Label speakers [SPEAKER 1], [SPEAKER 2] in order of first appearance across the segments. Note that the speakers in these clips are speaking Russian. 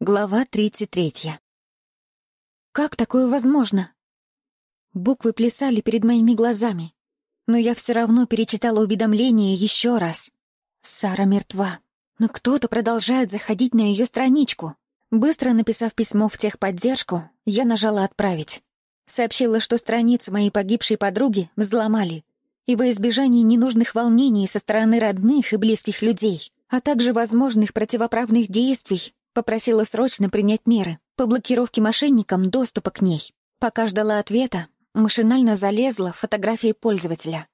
[SPEAKER 1] Глава 33. Как такое возможно? Буквы плясали перед моими глазами, но я все равно перечитала уведомление еще раз. Сара мертва, но кто-то продолжает заходить на ее страничку. Быстро написав письмо в техподдержку, я нажала «Отправить». Сообщила, что страницу моей погибшей подруги взломали, и во избежание ненужных волнений со стороны родных и близких людей, а также возможных противоправных действий Попросила срочно принять меры по блокировке мошенникам доступа к ней. Пока ждала ответа, машинально залезла в фотографии пользователя.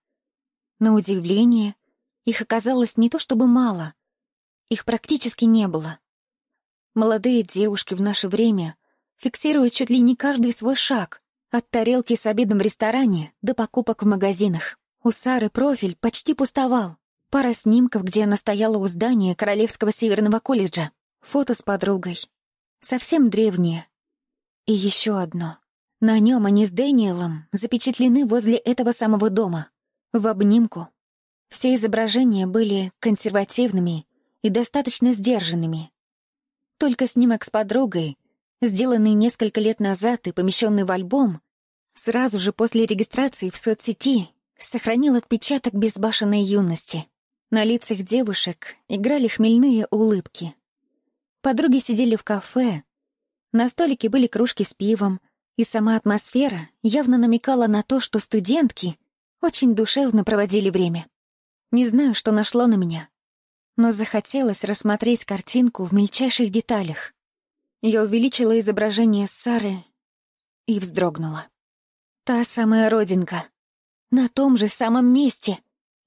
[SPEAKER 1] На удивление, их оказалось не то чтобы мало. Их практически не было. Молодые девушки в наше время фиксируют чуть ли не каждый свой шаг, от тарелки с обедом в ресторане до покупок в магазинах. У Сары профиль почти пустовал. Пара снимков, где она стояла у здания Королевского Северного колледжа. Фото с подругой. Совсем древнее. И еще одно. На нем они с Дэниелом запечатлены возле этого самого дома. В обнимку. Все изображения были консервативными и достаточно сдержанными. Только снимок с подругой, сделанный несколько лет назад и помещенный в альбом, сразу же после регистрации в соцсети сохранил отпечаток безбашенной юности. На лицах девушек играли хмельные улыбки. Подруги сидели в кафе. На столике были кружки с пивом, и сама атмосфера явно намекала на то, что студентки очень душевно проводили время. Не знаю, что нашло на меня, но захотелось рассмотреть картинку в мельчайших деталях. Я увеличила изображение Сары и вздрогнула. Та самая родинка. На том же самом месте,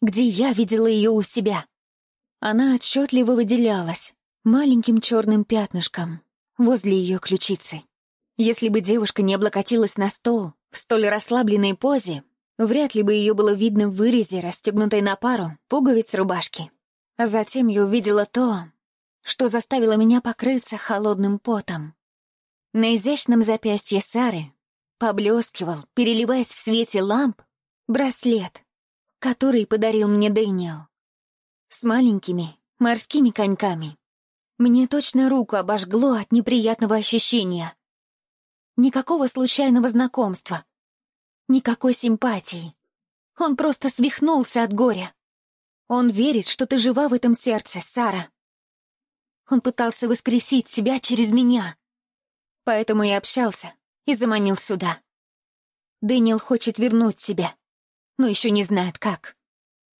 [SPEAKER 1] где я видела ее у себя. Она отчетливо выделялась маленьким черным пятнышком возле ее ключицы. Если бы девушка не облокотилась на стол в столь расслабленной позе, вряд ли бы ее было видно в вырезе, расстегнутой на пару, пуговиц рубашки. А затем я увидела то, что заставило меня покрыться холодным потом. На изящном запястье Сары поблескивал, переливаясь в свете ламп, браслет, который подарил мне Дэниел. С маленькими морскими коньками. Мне точно руку обожгло от неприятного ощущения. Никакого случайного знакомства. Никакой симпатии. Он просто свихнулся от горя. Он верит, что ты жива в этом сердце, Сара. Он пытался воскресить себя через меня. Поэтому и общался, и заманил сюда. Дэниел хочет вернуть себя, но еще не знает как.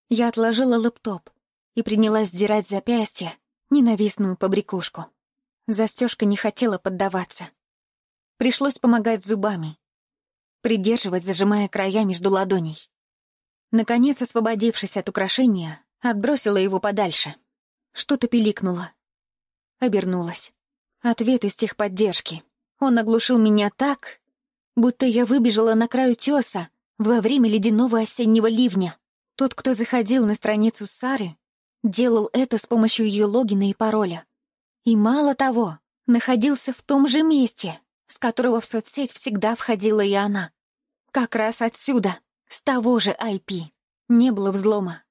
[SPEAKER 1] Я отложила лэптоп и принялась сдирать запястье, ненавистную побрякушку. Застежка не хотела поддаваться. Пришлось помогать зубами. Придерживать, зажимая края между ладоней. Наконец, освободившись от украшения, отбросила его подальше. Что-то пиликнуло. Обернулась. Ответ из техподдержки. Он оглушил меня так, будто я выбежала на краю теса во время ледяного осеннего ливня. Тот, кто заходил на страницу Сары, Делал это с помощью ее логина и пароля. И мало того, находился в том же месте, с которого в соцсеть всегда входила и она. Как раз отсюда, с того же IP. Не было взлома.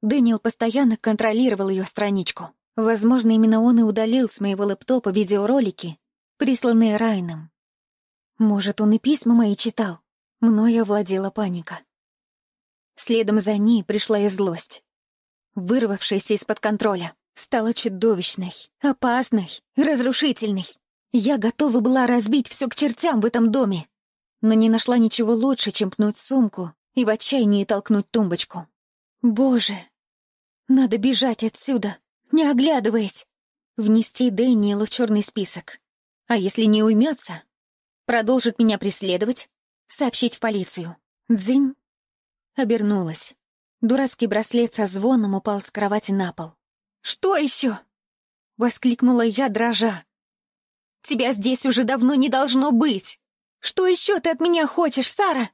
[SPEAKER 1] Дэниел постоянно контролировал ее страничку. Возможно, именно он и удалил с моего лэптопа видеоролики, присланные Райном. Может, он и письма мои читал. Мною овладела паника. Следом за ней пришла и злость вырвавшаяся из-под контроля, стала чудовищной, опасной, разрушительной. Я готова была разбить все к чертям в этом доме, но не нашла ничего лучше, чем пнуть сумку и в отчаянии толкнуть тумбочку. Боже, надо бежать отсюда, не оглядываясь, внести Дэниела в черный список. А если не уймется, продолжит меня преследовать, сообщить в полицию. Дзынь. Обернулась. Дурацкий браслет со звоном упал с кровати на пол. «Что еще?» — воскликнула я, дрожа. «Тебя здесь уже давно не должно быть! Что еще ты от меня хочешь, Сара?»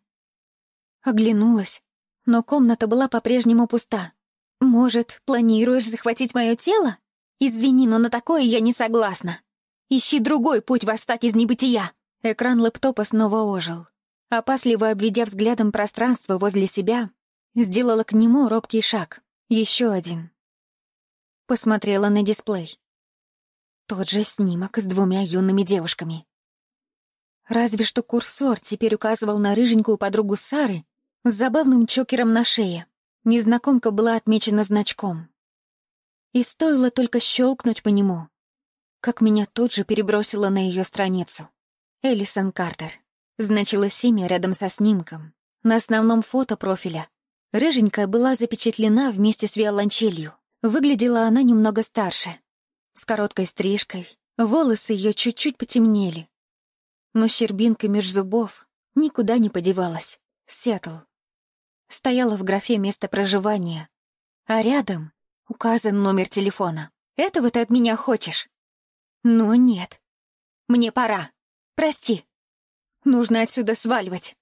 [SPEAKER 1] Оглянулась, но комната была по-прежнему пуста. «Может, планируешь захватить мое тело? Извини, но на такое я не согласна. Ищи другой путь восстать из небытия!» Экран лэптопа снова ожил. Опасливо обведя взглядом пространство возле себя, Сделала к нему робкий шаг. Еще один. Посмотрела на дисплей. Тот же снимок с двумя юными девушками. Разве что курсор теперь указывал на рыженькую подругу Сары с забавным чокером на шее. Незнакомка была отмечена значком. И стоило только щелкнуть по нему, как меня тут же перебросило на ее страницу. Элисон Картер. Значилось имя рядом со снимком. На основном фото профиля рыженькая была запечатлена вместе с виолончелью. Выглядела она немного старше. С короткой стрижкой, волосы ее чуть-чуть потемнели. Но щербинка меж зубов никуда не подевалась. Сетл. Стояла в графе место проживания, а рядом указан номер телефона. «Этого ты от меня хочешь?» «Ну нет. Мне пора. Прости. Нужно отсюда сваливать».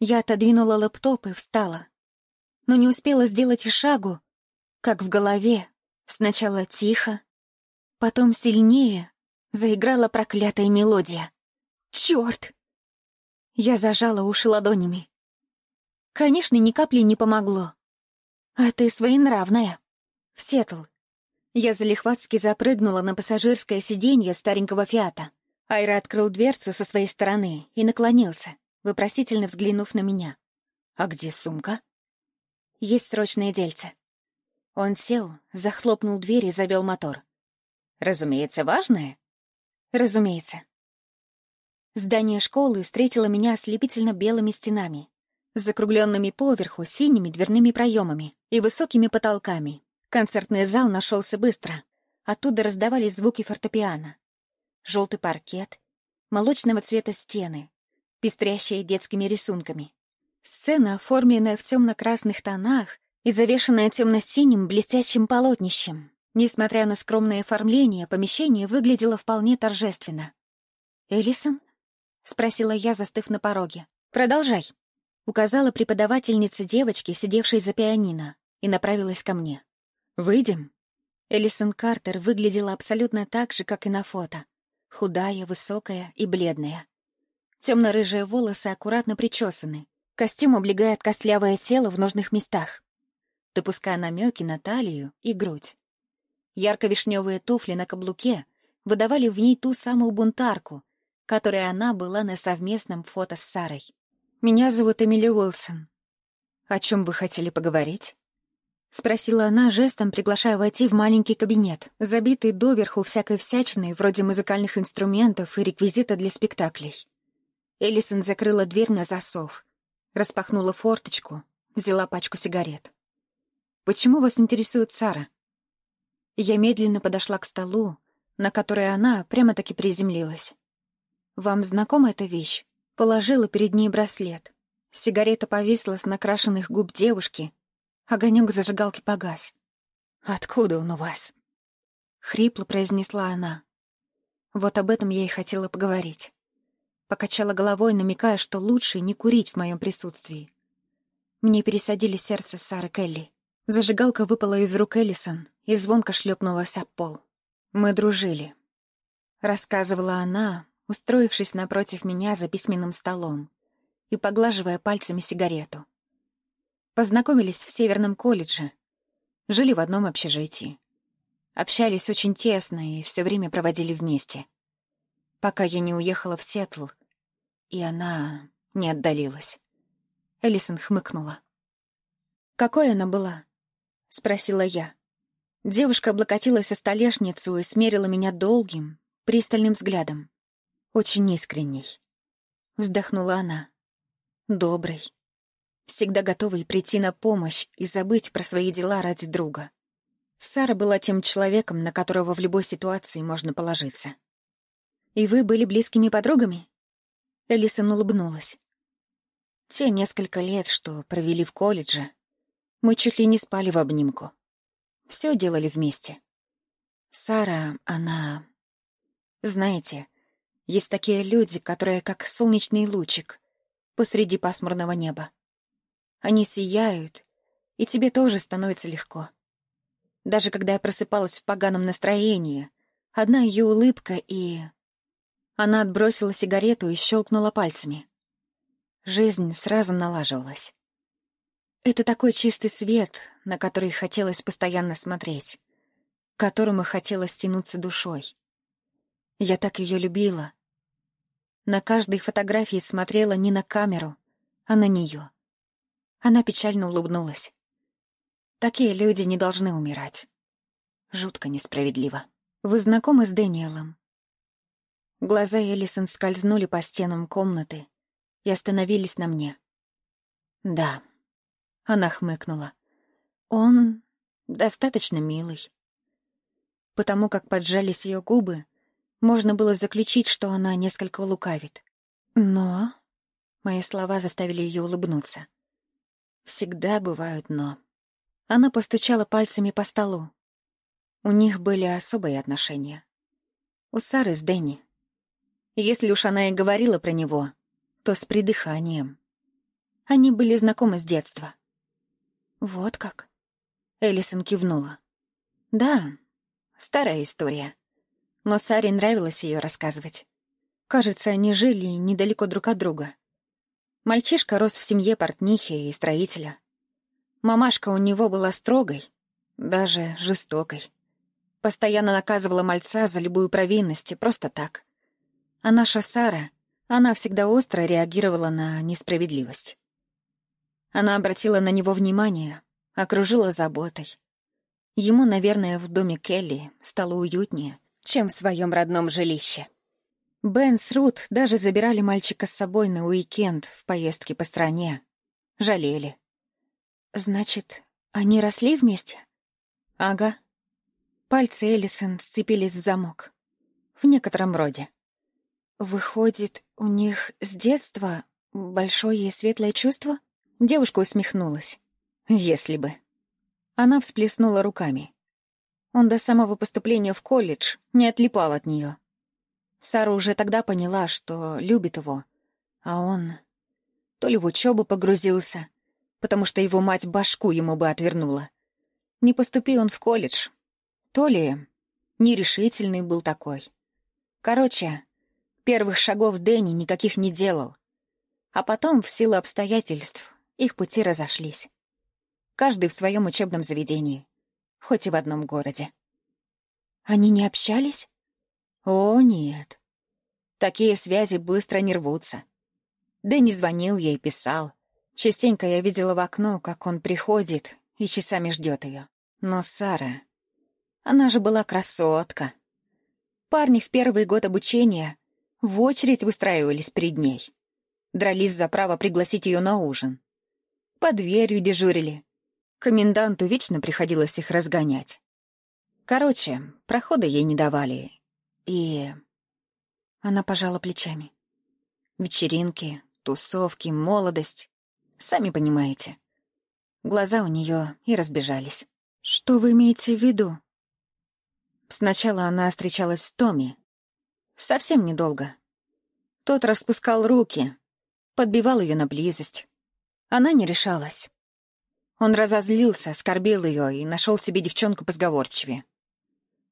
[SPEAKER 1] Я отодвинула лэптоп и встала. Но не успела сделать и шагу, как в голове сначала тихо, потом сильнее заиграла проклятая мелодия. «Чёрт!» Я зажала уши ладонями. Конечно, ни капли не помогло. А ты своенравная. Сетл. Я залихватски запрыгнула на пассажирское сиденье старенького «Фиата». Айра открыл дверцу со своей стороны и наклонился, вопросительно взглянув на меня. «А где сумка?» «Есть срочное дельце». Он сел, захлопнул дверь и завел мотор. «Разумеется, важное?» «Разумеется». Здание школы встретило меня ослепительно белыми стенами, с закругленными поверху синими дверными проемами и высокими потолками. Концертный зал нашелся быстро. Оттуда раздавались звуки фортепиано. Желтый паркет, молочного цвета стены, пестрящие детскими рисунками. Сцена, оформленная в темно-красных тонах и завешенная темно-синим блестящим полотнищем. Несмотря на скромное оформление, помещение выглядело вполне торжественно. «Элисон?» — спросила я, застыв на пороге. «Продолжай», Указала преподавательница девочки, сидевшей за пианино, и направилась ко мне. «Выйдем?» Элисон Картер выглядела абсолютно так же, как и на фото. Худая, высокая и бледная. Темно-рыжие волосы аккуратно причесаны. Костюм облегает костлявое тело в нужных местах, допуская намеки на талию и грудь. Ярко-вишневые туфли на каблуке выдавали в ней ту самую бунтарку, которой она была на совместном фото с Сарой. «Меня зовут Эмили Уилсон. О чем вы хотели поговорить?» — спросила она жестом, приглашая войти в маленький кабинет, забитый доверху всякой всячиной, вроде музыкальных инструментов и реквизита для спектаклей. Элисон закрыла дверь на засов, распахнула форточку, взяла пачку сигарет. «Почему вас интересует Сара?» Я медленно подошла к столу, на который она прямо-таки приземлилась. «Вам знакома эта вещь?» Положила перед ней браслет. Сигарета повисла с накрашенных губ девушки. Огонек зажигалки погас. «Откуда он у вас?» Хрипло произнесла она. Вот об этом я и хотела поговорить. Покачала головой, намекая, что лучше не курить в моем присутствии. Мне пересадили сердце Сары Келли. Зажигалка выпала из рук Эллисон и звонко шлепнулась об пол. Мы дружили. Рассказывала она, устроившись напротив меня за письменным столом и поглаживая пальцами сигарету. Познакомились в Северном колледже, жили в одном общежитии. Общались очень тесно и все время проводили вместе. Пока я не уехала в Сиэтл, и она не отдалилась. Элисон хмыкнула. «Какой она была?» — спросила я. Девушка облокотилась о столешницу и смерила меня долгим, пристальным взглядом. Очень искренний. Вздохнула она. Добрый. Всегда готовый прийти на помощь и забыть про свои дела ради друга. Сара была тем человеком, на которого в любой ситуации можно положиться. «И вы были близкими подругами?» Элисон улыбнулась. Те несколько лет, что провели в колледже, мы чуть ли не спали в обнимку. Все делали вместе. Сара, она... Знаете, есть такие люди, которые как солнечный лучик посреди пасмурного неба. Они сияют, и тебе тоже становится легко. Даже когда я просыпалась в поганом настроении, одна ее улыбка и... Она отбросила сигарету и щелкнула пальцами. Жизнь сразу налаживалась. Это такой чистый свет, на который хотелось постоянно смотреть, к которому хотелось тянуться душой. Я так ее любила. На каждой фотографии смотрела не на камеру, а на нее. Она печально улыбнулась. Такие люди не должны умирать. Жутко несправедливо. Вы знакомы с Дэниелом? Глаза Элисон скользнули по стенам комнаты и остановились на мне. Да. Она хмыкнула. Он достаточно милый. Потому как поджались ее губы, можно было заключить, что она несколько лукавит. Но... Мои слова заставили ее улыбнуться. Всегда бывают «но». Она постучала пальцами по столу. У них были особые отношения. У Сары с Дэнни. Если уж она и говорила про него, то с придыханием. Они были знакомы с детства. «Вот как?» Элисон кивнула. «Да, старая история. Но Саре нравилось ее рассказывать. Кажется, они жили недалеко друг от друга. Мальчишка рос в семье портнихи и строителя. Мамашка у него была строгой, даже жестокой. Постоянно наказывала мальца за любую провинность и просто так. А наша Сара, она всегда остро реагировала на несправедливость. Она обратила на него внимание, окружила заботой. Ему, наверное, в доме Келли стало уютнее, чем в своем родном жилище. Бен с Рут даже забирали мальчика с собой на уикенд в поездке по стране. Жалели. «Значит, они росли вместе?» «Ага». Пальцы Элисон сцепились в замок. В некотором роде. «Выходит, у них с детства большое и светлое чувство?» Девушка усмехнулась. «Если бы». Она всплеснула руками. Он до самого поступления в колледж не отлипал от нее. Сара уже тогда поняла, что любит его, а он то ли в учебу погрузился, потому что его мать башку ему бы отвернула. Не поступи он в колледж, то ли нерешительный был такой. Короче, первых шагов Дэнни никаких не делал. А потом, в силу обстоятельств, их пути разошлись. Каждый в своем учебном заведении, хоть и в одном городе. Они не общались? О, нет. Такие связи быстро не рвутся. Дэнни звонил ей, писал. Частенько я видела в окно, как он приходит и часами ждет ее. Но Сара... Она же была красотка. Парни в первый год обучения в очередь выстраивались перед ней. Дрались за право пригласить ее на ужин. Под дверью дежурили. Коменданту вечно приходилось их разгонять. Короче, прохода ей не давали, и... Она пожала плечами. Вечеринки, тусовки, молодость. Сами понимаете. Глаза у нее и разбежались. Что вы имеете в виду? Сначала она встречалась с Томми. Совсем недолго. Тот распускал руки, подбивал ее на близость. Она не решалась. Он разозлился, оскорбил ее и нашел себе девчонку позговорчивее.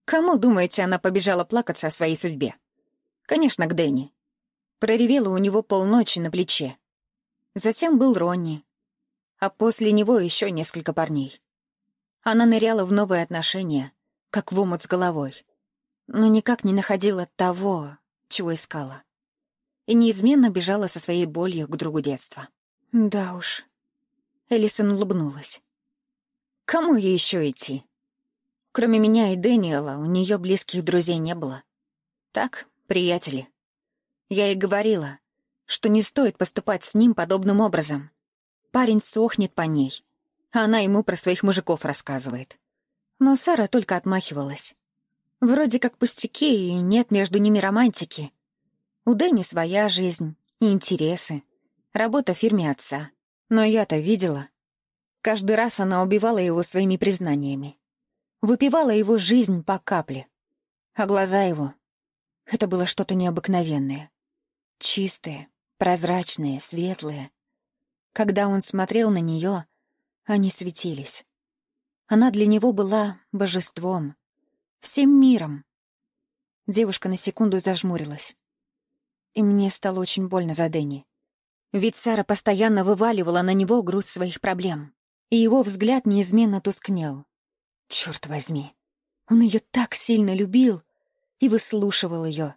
[SPEAKER 1] Кому, думаете, она побежала плакаться о своей судьбе? Конечно, к Дэнни. Проревела у него полночи на плече. Затем был Ронни. А после него еще несколько парней. Она ныряла в новые отношения, как в омут с головой. Но никак не находила того, чего искала. И неизменно бежала со своей болью к другу детства. Да уж. Элисон улыбнулась. Кому ей еще идти? Кроме меня и Дэниела, у нее близких друзей не было. Так, приятели. Я ей говорила, что не стоит поступать с ним подобным образом. Парень сохнет по ней, а она ему про своих мужиков рассказывает. Но Сара только отмахивалась. Вроде как пустяки, и нет между ними романтики. У Дэнни своя жизнь и интересы, работа в фирме отца. Но я-то видела. Каждый раз она убивала его своими признаниями выпивала его жизнь по капле. А глаза его — это было что-то необыкновенное. Чистые, прозрачные, светлые. Когда он смотрел на нее, они светились. Она для него была божеством, всем миром. Девушка на секунду зажмурилась. И мне стало очень больно за Дэнни. Ведь Сара постоянно вываливала на него груз своих проблем, и его взгляд неизменно тускнел. Черт возьми, он ее так сильно любил, и выслушивал ее.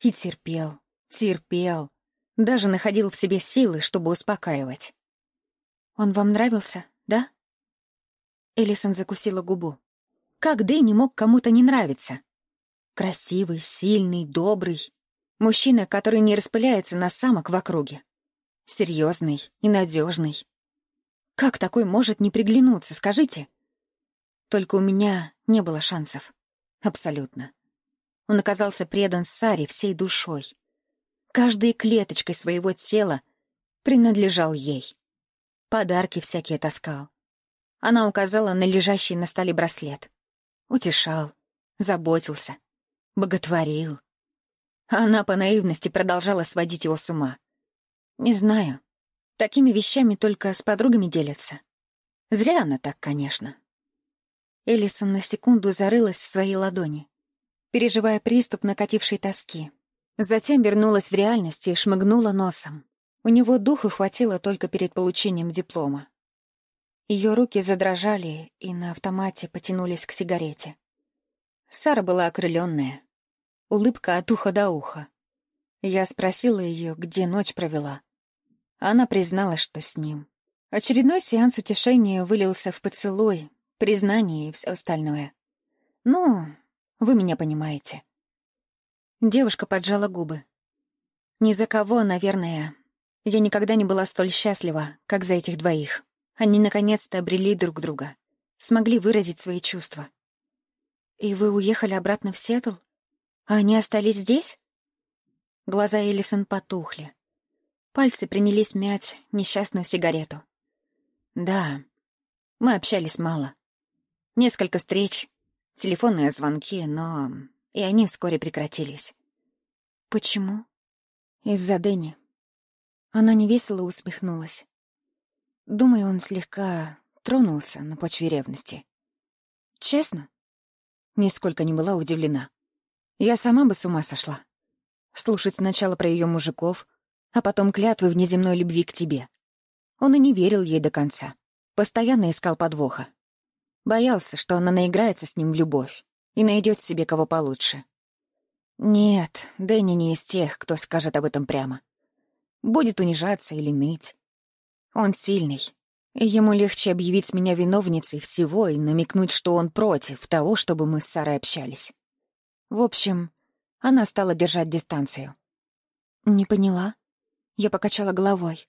[SPEAKER 1] И терпел, терпел. Даже находил в себе силы, чтобы успокаивать. «Он вам нравился, да?» Элисон закусила губу. Как Дэнни мог кому-то не нравиться? Красивый, сильный, добрый. Мужчина, который не распыляется на самок в округе. Серьезный и надежный. Как такой может не приглянуться, скажите? Только у меня не было шансов. Абсолютно. Он оказался предан Саре всей душой. Каждой клеточкой своего тела принадлежал ей. Подарки всякие таскал. Она указала на лежащий на столе браслет. Утешал, заботился, боготворил. А она по наивности продолжала сводить его с ума. Не знаю. Такими вещами только с подругами делятся. Зря она так, конечно. Элисон на секунду зарылась в своей ладони, переживая приступ накатившей тоски. Затем вернулась в реальность и шмыгнула носом. У него духу хватило только перед получением диплома. Ее руки задрожали и на автомате потянулись к сигарете. Сара была окрыленная. Улыбка от уха до уха. Я спросила ее, где ночь провела. Она призналась, что с ним. Очередной сеанс утешения вылился в поцелуй, признание и все остальное. Ну, вы меня понимаете. Девушка поджала губы. Ни за кого, наверное. Я никогда не была столь счастлива, как за этих двоих. Они наконец-то обрели друг друга, смогли выразить свои чувства. «И вы уехали обратно в Сиэтл? А они остались здесь?» Глаза Элисон потухли. Пальцы принялись мять несчастную сигарету. «Да, мы общались мало. Несколько встреч, телефонные звонки, но и они вскоре прекратились». «Почему?» «Из-за Дэнни». Она невесело усмехнулась. Думаю, он слегка тронулся на почве ревности. Честно? Нисколько не была удивлена. Я сама бы с ума сошла. Слушать сначала про ее мужиков, а потом клятвы внеземной любви к тебе. Он и не верил ей до конца. Постоянно искал подвоха. Боялся, что она наиграется с ним в любовь и найдет себе кого получше. Нет, Дэнни не из тех, кто скажет об этом прямо. Будет унижаться или ныть. Он сильный. И ему легче объявить меня виновницей всего и намекнуть, что он против того, чтобы мы с Сарой общались. В общем, она стала держать дистанцию. «Не поняла?» Я покачала головой.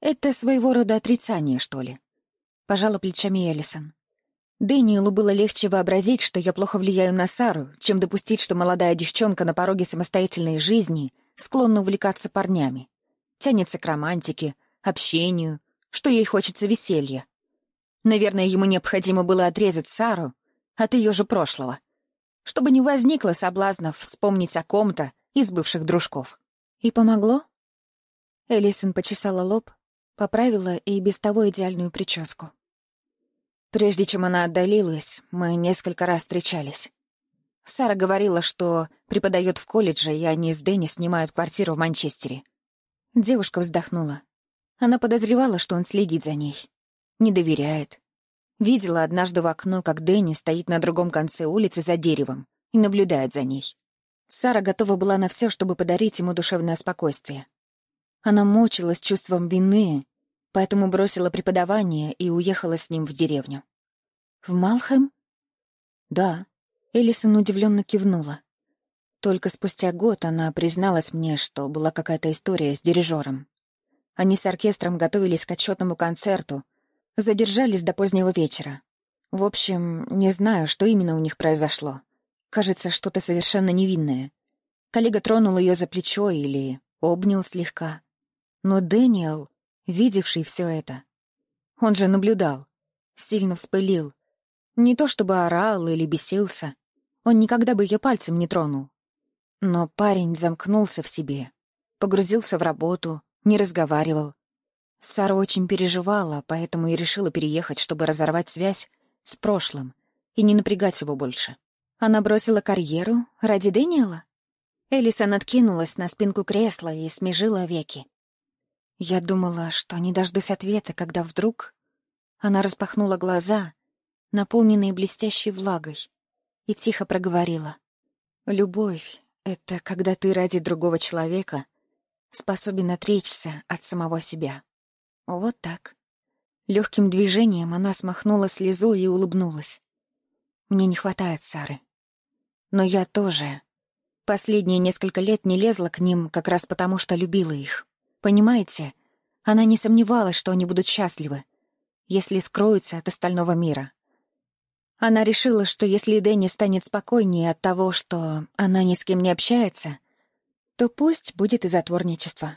[SPEAKER 1] «Это своего рода отрицание, что ли?» Пожала плечами Элисон. Дэниелу было легче вообразить, что я плохо влияю на Сару, чем допустить, что молодая девчонка на пороге самостоятельной жизни склонна увлекаться парнями. Тянется к романтике, общению, что ей хочется веселья. Наверное, ему необходимо было отрезать Сару от ее же прошлого, чтобы не возникло соблазнов вспомнить о ком-то из бывших дружков. И помогло? Элисон почесала лоб, поправила и без того идеальную прическу. Прежде чем она отдалилась, мы несколько раз встречались. Сара говорила, что преподает в колледже, и они с Дэнни снимают квартиру в Манчестере. Девушка вздохнула. Она подозревала, что он следит за ней. Не доверяет. Видела однажды в окно, как Дэнни стоит на другом конце улицы за деревом и наблюдает за ней. Сара готова была на все, чтобы подарить ему душевное спокойствие. Она мучилась чувством вины, поэтому бросила преподавание и уехала с ним в деревню. «В Малхэм?» «Да», — Элисон удивленно кивнула. Только спустя год она призналась мне, что была какая-то история с дирижером. Они с оркестром готовились к отчетному концерту, задержались до позднего вечера. В общем, не знаю, что именно у них произошло. Кажется, что-то совершенно невинное. Коллега тронул ее за плечо или обнял слегка. Но Дэниел, видевший все это, он же наблюдал, сильно вспылил. Не то чтобы орал или бесился, он никогда бы ее пальцем не тронул. Но парень замкнулся в себе, погрузился в работу, не разговаривал. Сара очень переживала, поэтому и решила переехать, чтобы разорвать связь с прошлым и не напрягать его больше. Она бросила карьеру ради Дэниела? Элисон откинулась на спинку кресла и смежила веки. Я думала, что не дождусь ответа, когда вдруг... Она распахнула глаза, наполненные блестящей влагой, и тихо проговорила. Любовь — это когда ты ради другого человека способен отречься от самого себя. Вот так. Легким движением она смахнула слезу и улыбнулась. Мне не хватает Сары. Но я тоже. Последние несколько лет не лезла к ним как раз потому, что любила их. Понимаете, она не сомневалась, что они будут счастливы, если скроются от остального мира. Она решила, что если Дэнни станет спокойнее от того, что она ни с кем не общается, то пусть будет и затворничество.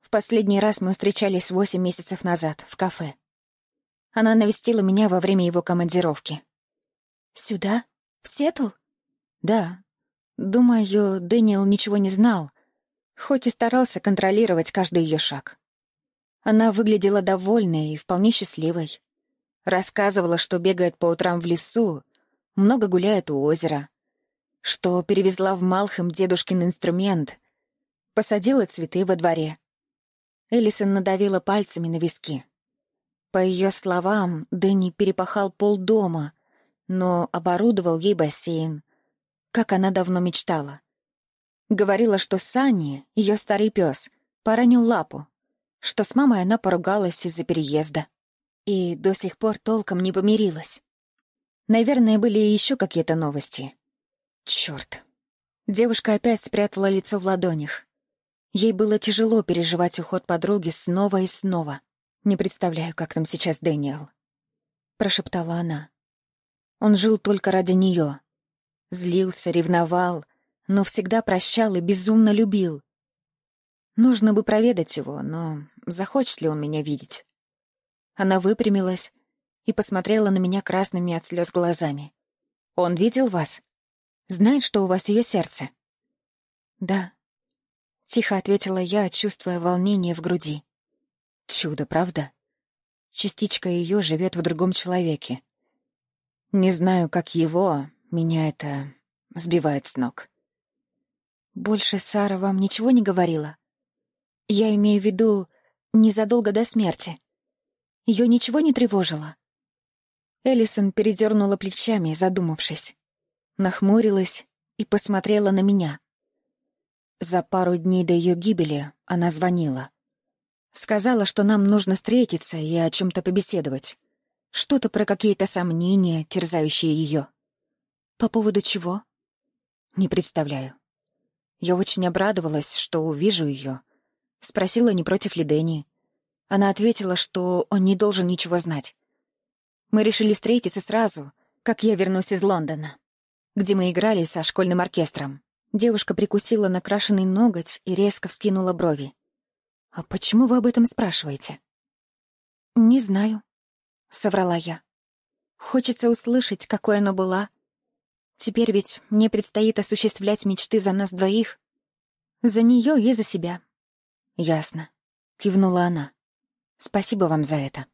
[SPEAKER 1] В последний раз мы встречались восемь месяцев назад, в кафе. Она навестила меня во время его командировки. «Сюда? В Сиэтл?» «Да. Думаю, Дэниел ничего не знал, хоть и старался контролировать каждый ее шаг. Она выглядела довольной и вполне счастливой. Рассказывала, что бегает по утрам в лесу, много гуляет у озера, что перевезла в Малхэм дедушкин инструмент, посадила цветы во дворе. Элисон надавила пальцами на виски. По ее словам, Дэнни перепахал полдома, но оборудовал ей бассейн, как она давно мечтала. Говорила, что Санни, ее старый пес, поранил лапу, что с мамой она поругалась из-за переезда и до сих пор толком не помирилась. Наверное, были еще какие-то новости. Черт. Девушка опять спрятала лицо в ладонях. Ей было тяжело переживать уход подруги снова и снова. «Не представляю, как там сейчас Дэниел», — прошептала она. Он жил только ради нее. Злился, ревновал, но всегда прощал и безумно любил. Нужно бы проведать его, но захочет ли он меня видеть? Она выпрямилась и посмотрела на меня красными от слез глазами. «Он видел вас? Знает, что у вас ее сердце?» «Да», — тихо ответила я, чувствуя волнение в груди. «Чудо, правда? Частичка ее живет в другом человеке. Не знаю, как его, меня это сбивает с ног». «Больше Сара вам ничего не говорила? Я имею в виду незадолго до смерти. Ее ничего не тревожило?» Эллисон передернула плечами, задумавшись. Нахмурилась и посмотрела на меня. За пару дней до ее гибели она звонила. Сказала, что нам нужно встретиться и о чем то побеседовать. Что-то про какие-то сомнения, терзающие ее. По поводу чего? Не представляю. Я очень обрадовалась, что увижу ее. Спросила, не против ли Дэнни. Она ответила, что он не должен ничего знать. Мы решили встретиться сразу, как я вернусь из Лондона, где мы играли со школьным оркестром. Девушка прикусила накрашенный ноготь и резко вскинула брови. «А почему вы об этом спрашиваете?» «Не знаю», — соврала я. «Хочется услышать, какой оно была. Теперь ведь мне предстоит осуществлять мечты за нас двоих. За нее и за себя». «Ясно», — кивнула она. Спасибо вам за это.